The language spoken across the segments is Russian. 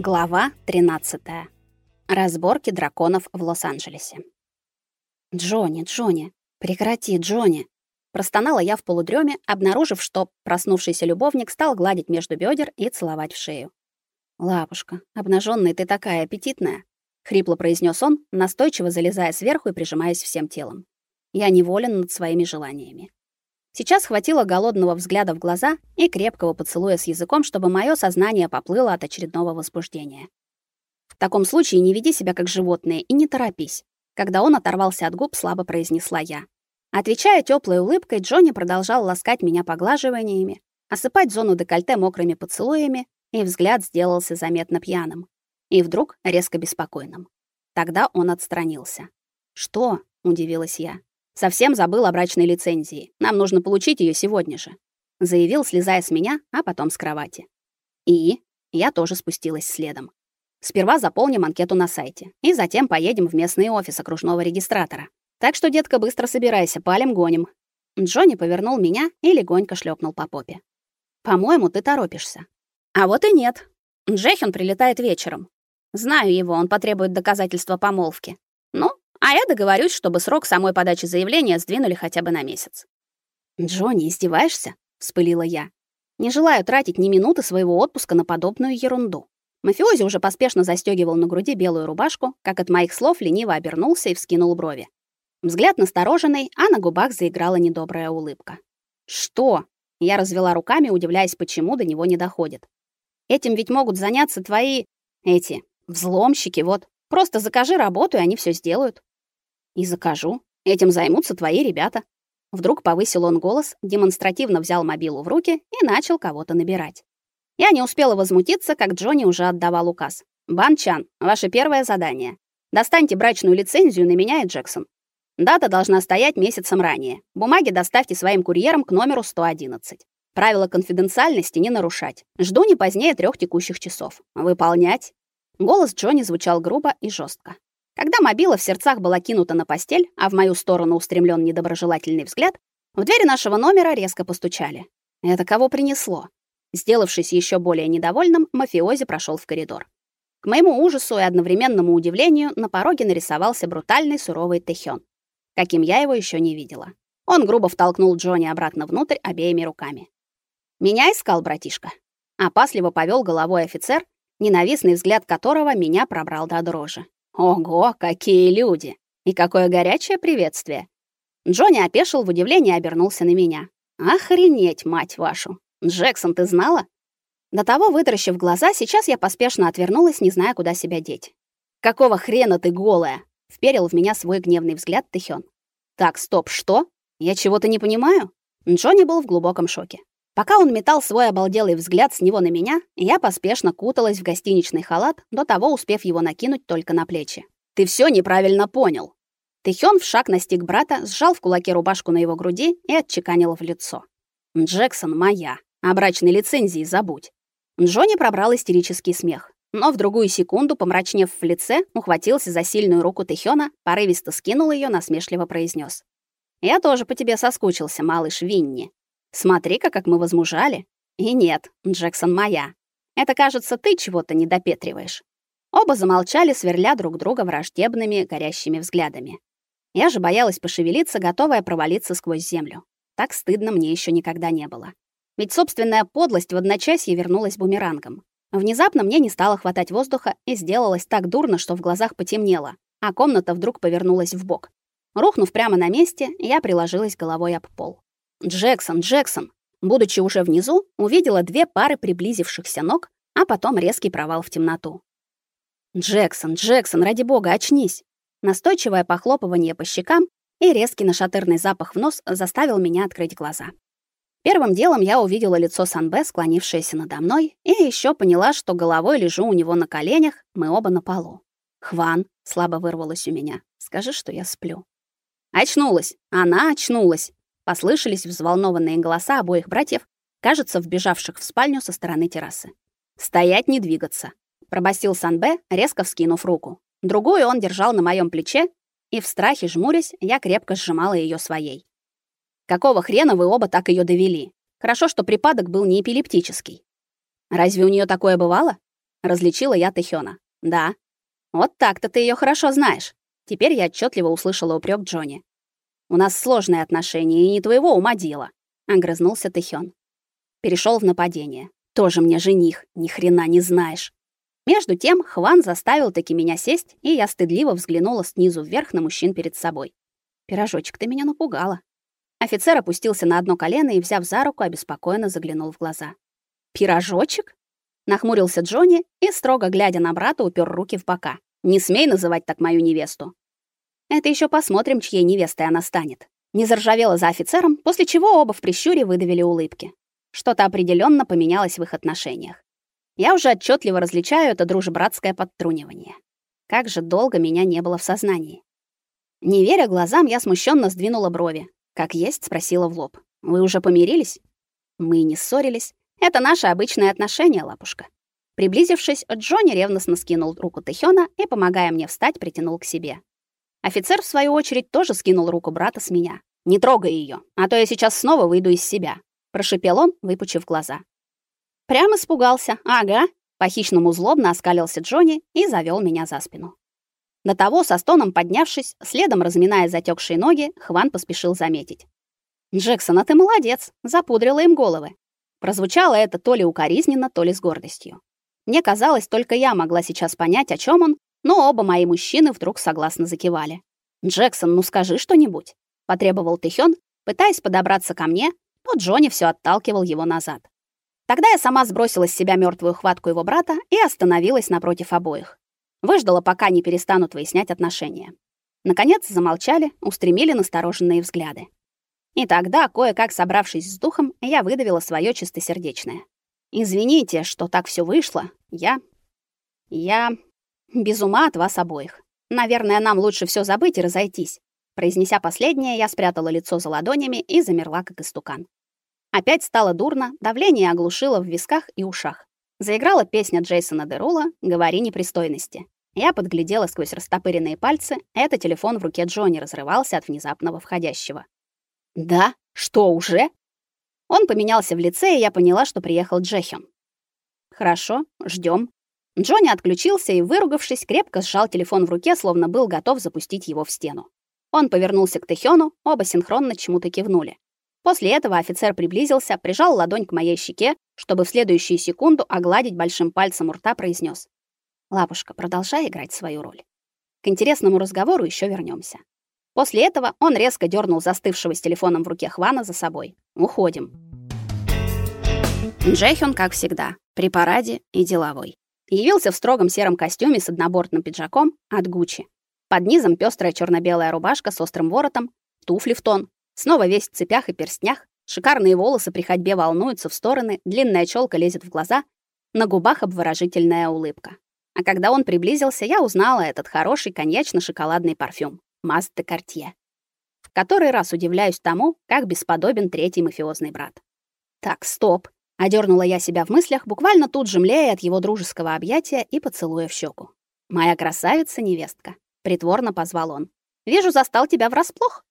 Глава 13. Разборки драконов в Лос-Анджелесе. Джонни, Джонни, прекрати, Джонни. Простонала я в полудреме, обнаружив, что проснувшийся любовник стал гладить между бедер и целовать в шею. Лапушка, обнаженная ты такая аппетитная, хрипло произнес он, настойчиво залезая сверху и прижимаясь всем телом. Я неволен над своими желаниями. Сейчас хватило голодного взгляда в глаза и крепкого поцелуя с языком, чтобы мое сознание поплыло от очередного возбуждения. В таком случае не веди себя как животное и не торопись. Когда он оторвался от губ, слабо произнесла я. Отвечая теплой улыбкой, Джонни продолжал ласкать меня поглаживаниями, осыпать зону декольте мокрыми поцелуями, и взгляд сделался заметно пьяным. И вдруг резко беспокойным. Тогда он отстранился. "Что?" удивилась я. Совсем забыл о брачной лицензии. Нам нужно получить ее сегодня же, заявил, слезая с меня, а потом с кровати. И я тоже спустилась следом. Сперва заполним анкету на сайте, и затем поедем в местный офис окружного регистратора. Так что, детка, быстро собирайся, палим гоним. Джонни повернул меня и легонько шлепнул по попе. По-моему, ты торопишься. А вот и нет. Джехин прилетает вечером. Знаю его, он потребует доказательства помолвки. Ну, а я договорюсь, чтобы срок самой подачи заявления сдвинули хотя бы на месяц. Джонни, издеваешься? вспылила я. Не желаю тратить ни минуты своего отпуска на подобную ерунду. Мафиози уже поспешно застегивал на груди белую рубашку, как от моих слов лениво обернулся и вскинул брови. Взгляд настороженный, а на губах заиграла недобрая улыбка. Что? Я развела руками, удивляясь, почему до него не доходит. Этим ведь могут заняться твои эти взломщики, вот. Просто закажи работу, и они все сделают. И закажу. Этим займутся твои ребята. Вдруг повысил он голос, демонстративно взял мобилу в руки и начал кого-то набирать. Я не успела возмутиться, как Джонни уже отдавал указ. Банчан, ваше первое задание. Достаньте брачную лицензию на меня и Джексон. Дата должна стоять месяцем ранее. Бумаги доставьте своим курьером к номеру 111. Правила конфиденциальности не нарушать. Жду не позднее трех текущих часов. Выполнять. Голос Джонни звучал грубо и жестко. Когда мобила в сердцах была кинута на постель, а в мою сторону устремлен недоброжелательный взгляд, в двери нашего номера резко постучали. Это кого принесло? Сделавшись еще более недовольным, мафиози прошел в коридор. К моему ужасу и одновременному удивлению на пороге нарисовался брутальный суровый Тэхён, каким я его еще не видела. Он грубо втолкнул Джонни обратно внутрь обеими руками. Меня искал братишка. Опасливо повел головой офицер, ненавистный взгляд которого меня пробрал до дрожи. Ого, какие люди! И какое горячее приветствие. Джонни опешил в удивлении и обернулся на меня. Охренеть, мать вашу. Джексон, ты знала? До того вытаращив глаза, сейчас я поспешно отвернулась, не зная, куда себя деть. Какого хрена ты голая? Вперил в меня свой гневный взгляд Тэхён. Так, стоп, что? Я чего-то не понимаю? Джонни был в глубоком шоке. Пока он метал свой обалделый взгляд с него на меня, я поспешно куталась в гостиничный халат, до того успев его накинуть только на плечи. Ты все неправильно понял. Тэхён в шаг настиг брата, сжал в кулаке рубашку на его груди и отчеканил в лицо. Джексон моя. О брачной лицензии забудь. Джонни пробрал истерический смех, но в другую секунду, помрачнев в лице, ухватился за сильную руку Тэхёна, порывисто скинул ее, насмешливо произнес: "Я тоже по тебе соскучился, малыш Винни". Смотри-ка, как мы возмужали. И нет, Джексон моя. Это, кажется, ты чего-то не допетриваешь. Оба замолчали, сверля друг друга враждебными, горящими взглядами. Я же боялась пошевелиться, готовая провалиться сквозь землю. Так стыдно мне еще никогда не было. Ведь собственная подлость в одночасье вернулась бумерангом. Внезапно мне не стало хватать воздуха и сделалось так дурно, что в глазах потемнело, а комната вдруг повернулась в бок. Рухнув прямо на месте, я приложилась головой об пол. Джексон, Джексон, будучи уже внизу, увидела две пары приблизившихся ног, а потом резкий провал в темноту. Джексон, Джексон, ради бога, очнись. Настойчивое похлопывание по щекам и резкий нашатырный запах в нос заставил меня открыть глаза. Первым делом я увидела лицо Санбе, склонившееся надо мной, и еще поняла, что головой лежу у него на коленях, мы оба на полу. «Хван», — слабо вырвалось у меня, — «скажи, что я сплю». Очнулась. Она очнулась. Послышались взволнованные голоса обоих братьев, кажется, вбежавших в спальню со стороны террасы. «Стоять, не двигаться», — пробасил Санбе, резко вскинув руку. Другую он держал на моем плече, и в страхе жмурясь, я крепко сжимала ее своей. «Какого хрена вы оба так ее довели? Хорошо, что припадок был не эпилептический». «Разве у нее такое бывало?» различила я Тэхёна. Да. Вот так-то ты ее хорошо знаешь. Теперь я отчетливо услышала упрек Джонни. У нас сложные отношения, и не твоего ума дело, огрызнулся Тэхён. Перешел в нападение. Тоже мне жених, ни хрена не знаешь. Между тем Хван заставил таки меня сесть, и я стыдливо взглянула снизу вверх на мужчин перед собой. Пирожочек, ты меня напугала. Офицер опустился на одно колено и, взяв за руку, обеспокоенно заглянул в глаза. Пирожочек? Нахмурился Джонни и строго глядя на брата, упер руки в бока. Не смей называть так мою невесту. Это еще посмотрим, чьей невестой она станет. Не заржавела за офицером, после чего оба в прищуре выдавили улыбки. Что-то определенно поменялось в их отношениях. Я уже отчетливо различаю это дружебратское подтрунивание. Как же долго меня не было в сознании. Не веря глазам, я смущенно сдвинула брови. Как есть, спросила в лоб. Вы уже помирились? Мы не ссорились. Это наше обычное отношение, лапушка. Приблизившись, Джонни ревностно скинул руку Тэхёна и, помогая мне встать, притянул к себе. Офицер в свою очередь тоже скинул руку брата с меня. Не трогай ее, а то я сейчас снова выйду из себя, прошипел он, выпучив глаза. Прямо испугался. Ага. По-хищному злобно оскалился Джонни и завёл меня за спину. До того, со стоном поднявшись, следом разминая затекшие ноги, Хван поспешил заметить. «Джексон, а ты молодец, запудрила им головы». Прозвучало это то ли укоризненно, то ли с гордостью. Мне казалось, только я могла сейчас понять, о чем он, но оба мои мужчины вдруг согласно закивали. «Джексон, ну скажи что-нибудь», — потребовал Тэхён, пытаясь подобраться ко мне, но Джонни все отталкивал его назад. Тогда я сама сбросила с себя мертвую хватку его брата и остановилась напротив обоих. Выждала, пока не перестанут выяснять отношения. Наконец замолчали, устремили настороженные взгляды. И тогда, кое-как собравшись с духом, я выдавила свое чистосердечное. «Извините, что так все вышло. Я... я... без ума от вас обоих. Наверное, нам лучше все забыть и разойтись». Произнеся последнее, я спрятала лицо за ладонями и замерла, как истукан. Опять стало дурно, давление оглушило в висках и ушах. Заиграла песня Джейсона Дерула «Говори непристойности». Я подглядела сквозь растопыренные пальцы, это телефон в руке Джонни разрывался от внезапного входящего. «Да? Что, уже?» Он поменялся в лице, и я поняла, что приехал Джехен. «Хорошо, ждем. Джонни отключился и, выругавшись, крепко сжал телефон в руке, словно был готов запустить его в стену. Он повернулся к Тэхёну, оба синхронно чему-то кивнули. После этого офицер приблизился, прижал ладонь к моей щеке, чтобы в следующую секунду огладить большим пальцем у рта, произнес: "Лапушка, продолжай играть свою роль. К интересному разговору еще вернемся. После этого он резко дернул застывшего с телефоном в руке Хвана за собой. "Уходим". Джейхён, как всегда, при параде и деловой. Явился в строгом сером костюме с однобортным пиджаком от Гуччи. Под низом пестрая черно белая рубашка с острым воротом, туфли в тон, Снова весь в цепях и перстнях, шикарные волосы при ходьбе волнуются в стороны, длинная челка лезет в глаза, на губах обворожительная улыбка. А когда он приблизился, я узнала этот хороший коньячно-шоколадный парфюм Mas de Cartier. В который раз удивляюсь тому, как бесподобен третий мафиозный брат. Так, стоп. Одернула я себя в мыслях, буквально тут же млея от его дружеского объятия и поцелуя в щеку. Моя красавица-невестка, притворно позвал он. Вижу, застал тебя врасплох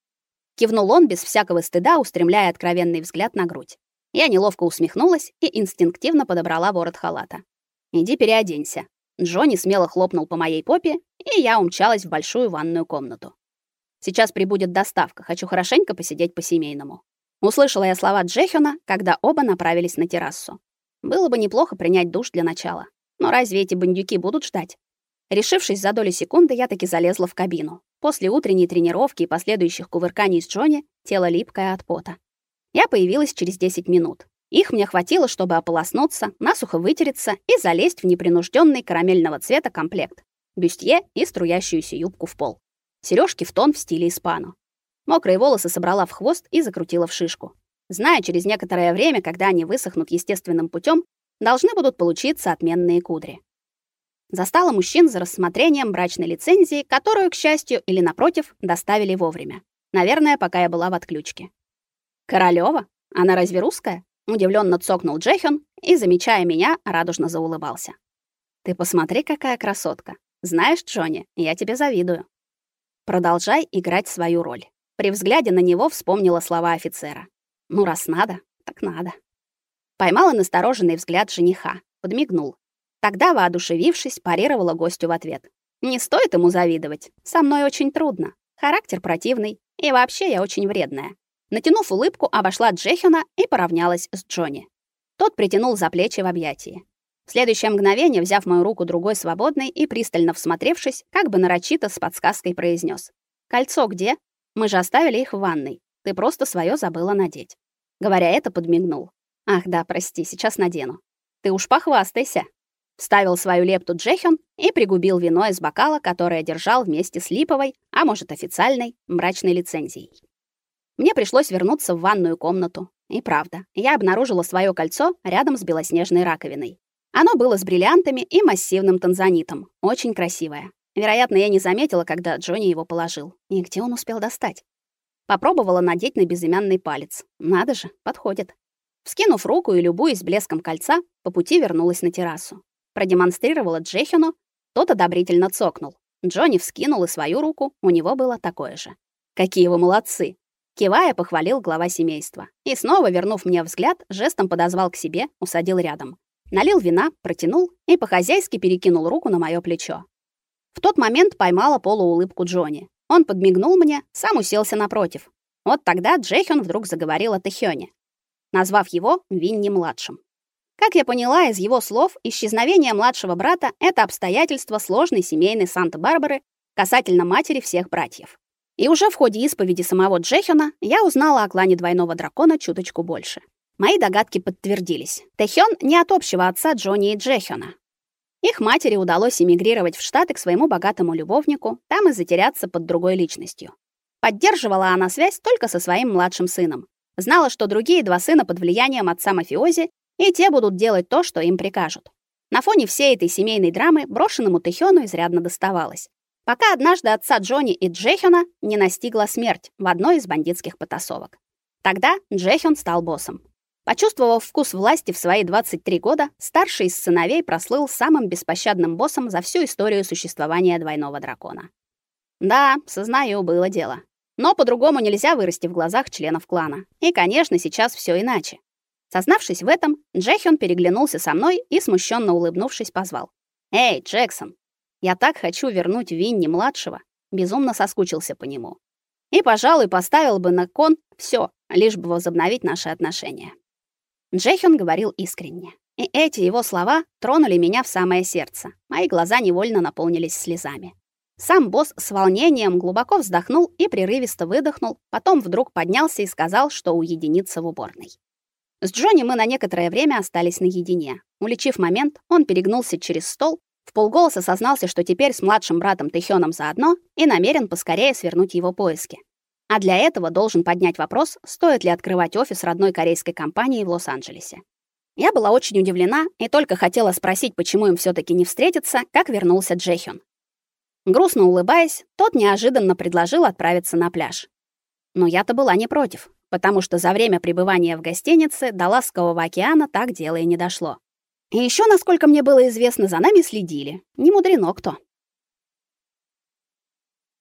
кивнул он без всякого стыда, устремляя откровенный взгляд на грудь. Я неловко усмехнулась и инстинктивно подобрала ворот халата. Иди переоденься. Джонни смело хлопнул по моей попе, и я умчалась в большую ванную комнату. Сейчас прибудет доставка, хочу хорошенько посидеть по-семейному. Услышала я слова Джехена, когда оба направились на террасу. Было бы неплохо принять душ для начала. Но разве эти бандюки будут ждать? Решившись за доли секунды, я таки залезла в кабину. После утренней тренировки и последующих кувырканий с Джонни тело липкое от пота. Я появилась через 10 минут. Их мне хватило, чтобы ополоснуться, насухо вытереться и залезть в непринужденный карамельного цвета комплект. Бюстье и струящуюся юбку в пол. Сережки в тон в стиле испано. Мокрые волосы собрала в хвост и закрутила в шишку. Зная, через некоторое время, когда они высохнут естественным путем, должны будут получиться отменные кудри. Застала мужчин за рассмотрением брачной лицензии, которую, к счастью или напротив, доставили вовремя. Наверное, пока я была в отключке. Королева? Она разве русская? Удивленно цокнул Джехен и, замечая меня, радужно заулыбался. Ты посмотри, какая красотка. Знаешь, Джонни, я тебе завидую. Продолжай играть свою роль. При взгляде на него вспомнила слова офицера. Ну раз надо, так надо. Поймала настороженный взгляд жениха, подмигнул. Тогда, воодушевившись, парировала гостю в ответ. Не стоит ему завидовать. Со мной очень трудно. Характер противный, и вообще я очень вредная. Натянув улыбку, обошла Джехина и поравнялась с Джонни. Тот притянул за плечи в объятии. В следующее мгновение, взяв мою руку другой свободной и пристально всмотревшись, как бы нарочито с подсказкой произнес: "Кольцо где? Мы же оставили их в ванной. Ты просто свое забыла надеть". Говоря это, подмигнул. "Ах, да, прости, сейчас надену. Ты уж похвастайся". Вставил свою лепту Джехин и пригубил вино из бокала, которое держал вместе с липовой, а может, официальной мрачной лицензией. Мне пришлось вернуться в ванную комнату. И правда, я обнаружила свое кольцо рядом с белоснежной раковиной. Оно было с бриллиантами и массивным танзанитом. Очень красивое. Вероятно, я не заметила, когда Джонни его положил. И где он успел достать? Попробовала надеть на безымянный палец. Надо же, подходит. Вскинув руку и любуясь блеском кольца, по пути вернулась на террасу. Продемонстрировала Джехину, тот одобрительно цокнул. Джонни вскинул и свою руку, у него было такое же. Какие вы молодцы, кивая, похвалил глава семейства. И снова, вернув мне взгляд, жестом подозвал к себе, усадил рядом. Налил вина, протянул и по-хозяйски перекинул руку на моё плечо. В тот момент поймала полуулыбку Джонни. Он подмигнул мне, сам уселся напротив. Вот тогда Джейхен вдруг заговорил о Тэхёне, назвав его Винни-младшим. Как я поняла из его слов, исчезновение младшего брата — это обстоятельство сложной семейной Санта-Барбары касательно матери всех братьев. И уже в ходе исповеди самого Джехена я узнала о клане двойного дракона чуточку больше. Мои догадки подтвердились. Тэхён не от общего отца Джонни и Джехёна. Их матери удалось эмигрировать в Штаты к своему богатому любовнику, там и затеряться под другой личностью. Поддерживала она связь только со своим младшим сыном. Знала, что другие два сына под влиянием отца мафиози, и те будут делать то, что им прикажут. На фоне всей этой семейной драмы брошенному Тэхёну изрядно доставалось. Пока однажды отца Джонни и Джехёна не настигла смерть в одной из бандитских потасовок. Тогда Джехён стал боссом. Почувствовав вкус власти в свои 23 года, старший из сыновей прослыл самым беспощадным боссом за всю историю существования двойного дракона. Да, сознаю, было дело. Но по-другому нельзя вырасти в глазах членов клана. И, конечно, сейчас все иначе. Сознавшись в этом, Джехён переглянулся со мной и смущенно улыбнувшись позвал: "Эй, Джексон, я так хочу вернуть Винни младшего". Безумно соскучился по нему. И, пожалуй, поставил бы на кон все, лишь бы возобновить наши отношения. Джехин говорил искренне. И эти его слова тронули меня в самое сердце. Мои глаза невольно наполнились слезами. Сам босс с волнением глубоко вздохнул и прерывисто выдохнул, потом вдруг поднялся и сказал, что уединится в уборной. С Джонни мы на некоторое время остались наедине. Уличив момент, он перегнулся через стол, в полголоса сознался, что теперь с младшим братом Тэхёном заодно и намерен поскорее свернуть его поиски. А для этого должен поднять вопрос, стоит ли открывать офис родной корейской компании в Лос-Анджелесе. Я была очень удивлена и только хотела спросить, почему им все таки не встретиться, как вернулся Джехён. Грустно улыбаясь, тот неожиданно предложил отправиться на пляж. Но я-то была не против, потому что за время пребывания в гостинице до Ласкового океана так дело и не дошло. И еще, насколько мне было известно, за нами следили. Не мудрено кто.